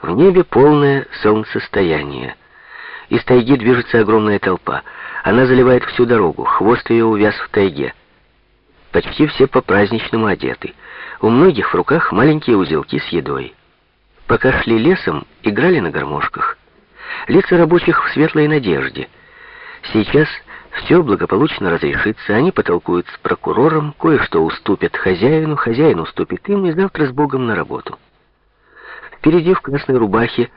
В небе полное солнцестояние. Из тайги движется огромная толпа. Она заливает всю дорогу, хвост ее увяз в тайге. Почти все по-праздничному одеты. У многих в руках маленькие узелки с едой. Пока шли лесом, играли на гармошках. Лица рабочих в светлой надежде. Сейчас все благополучно разрешится, они потолкуют с прокурором, кое-что уступят хозяину, хозяин уступит им, и завтра с Богом на работу. Впереди в красной рубахе,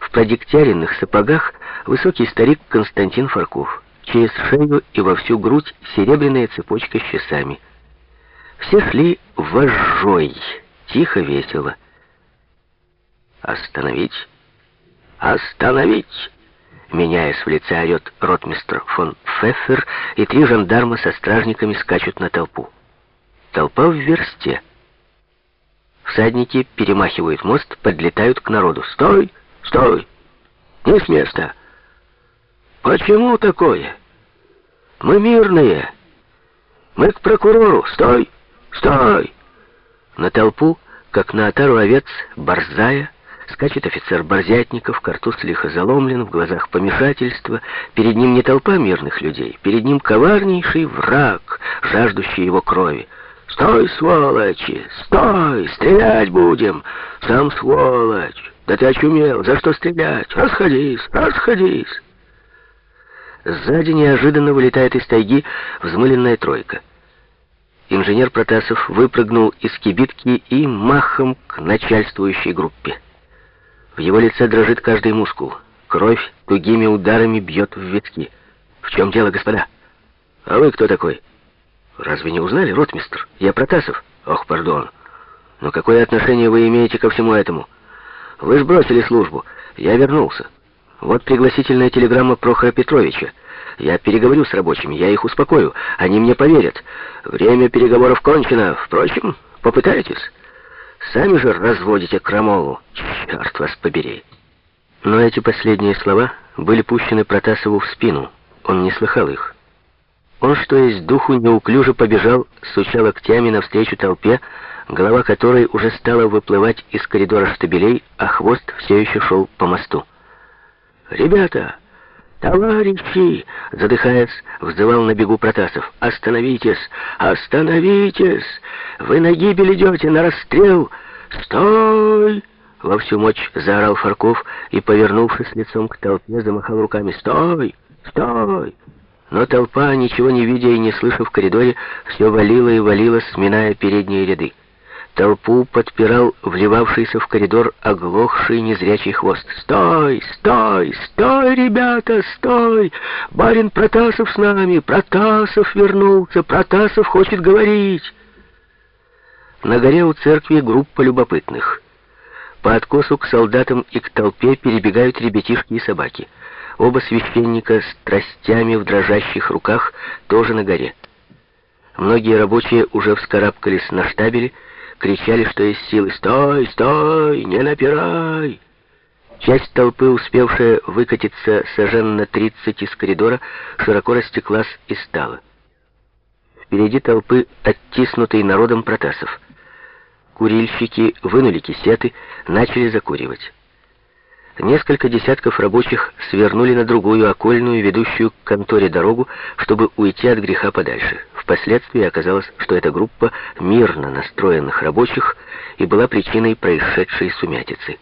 в продегтяренных сапогах, высокий старик Константин Фарков. Через шею и во всю грудь серебряная цепочка с часами. Все шли вожжой, тихо, весело. «Остановить! Остановить!» Меняясь в лице, орет ротмистр фон Пфеффер, и три жандарма со стражниками скачут на толпу. Толпа в версте. Всадники перемахивают мост, подлетают к народу. «Стой! Стой! Не с места!» «Почему такое? Мы мирные! Мы к прокурору! Стой! Стой!» На толпу, как на отару овец, борзая, Скачет офицер Борзятников, картуз лихо заломлен, в глазах помешательство. Перед ним не толпа мирных людей, перед ним коварнейший враг, жаждущий его крови. «Стой, сволочи! Стой! Стрелять будем! Сам сволочь! Да ты очумел! За что стрелять? Расходись! Расходись!» Сзади неожиданно вылетает из тайги взмыленная тройка. Инженер Протасов выпрыгнул из кибитки и махом к начальствующей группе. В его лице дрожит каждый мускул. Кровь тугими ударами бьет в виски. «В чем дело, господа?» «А вы кто такой?» «Разве не узнали, ротмистр? Я Протасов». «Ох, пардон. Но какое отношение вы имеете ко всему этому? Вы ж бросили службу. Я вернулся. Вот пригласительная телеграмма Прохора Петровича. Я переговорю с рабочими, я их успокою. Они мне поверят. Время переговоров кончено. Впрочем, попытайтесь». Сами же разводите крамолу. Черт вас побери. Но эти последние слова были пущены Протасову в спину. Он не слыхал их. Он, что есть духу, неуклюже побежал, суча локтями навстречу толпе, голова которой уже стала выплывать из коридора штабелей, а хвост все еще шел по мосту. «Ребята! Товарищи!» — задыхаясь, взывал на бегу Протасов. «Остановитесь! Остановитесь! Вы на гибель идете, на расстрел! Стой!» Во всю мощь заорал Фарков и, повернувшись лицом к толпе, замахал руками. «Стой! Стой!» Но толпа, ничего не видя и не слыша в коридоре, все валила и валила, сминая передние ряды. Толпу подпирал вливавшийся в коридор оглохший незрячий хвост. «Стой! Стой! Стой, ребята! Стой! Барин Протасов с нами! Протасов вернулся! Протасов хочет говорить!» На горе у церкви группа любопытных. По откосу к солдатам и к толпе перебегают ребятишки и собаки. Оба священника с тростями в дрожащих руках тоже на горе. Многие рабочие уже вскарабкались на штабеле, кричали, что из силы «Стой! Стой! Не напирай!» Часть толпы, успевшая выкатиться сажен на тридцать из коридора, широко растеклась и стала. Впереди толпы, оттиснутый народом Протасов. Курильщики вынули кисеты, начали закуривать. Несколько десятков рабочих свернули на другую окольную, ведущую к конторе дорогу, чтобы уйти от греха подальше. Впоследствии оказалось, что эта группа мирно настроенных рабочих и была причиной происшедшей сумятицы.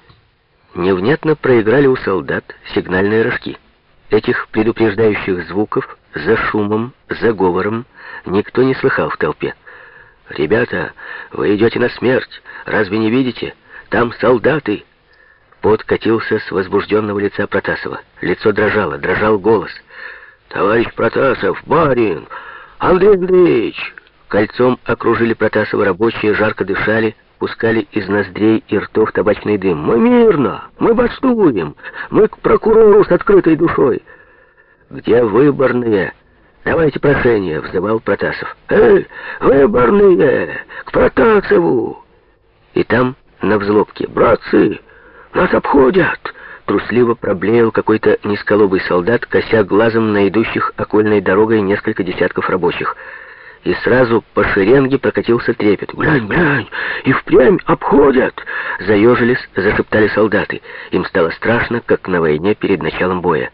Невнятно проиграли у солдат сигнальные рожки. Этих предупреждающих звуков за шумом, за говором никто не слыхал в толпе. «Ребята, вы идете на смерть, разве не видите? Там солдаты!» Пот катился с возбужденного лица Протасова. Лицо дрожало, дрожал голос. «Товарищ Протасов, барин! Андрей Андреевич!» Кольцом окружили Протасова рабочие, жарко дышали, пускали из ноздрей и ртов табачный дым. «Мы мирно! Мы бастуем! Мы к прокурору с открытой душой!» «Где выборные?» «Давайте прошение», — взывал Протасов. «Эй, выборные! К Протасову!» И там, на взлобке, «Братцы, нас обходят!» Трусливо проблеял какой-то низколобый солдат, кося глазом на идущих окольной дорогой несколько десятков рабочих. и сразу по шеренге прокатился трепет. «Глянь, глянь, и впрямь обходят!» Заежились, зашептали солдаты. Им стало страшно, как на войне перед началом боя.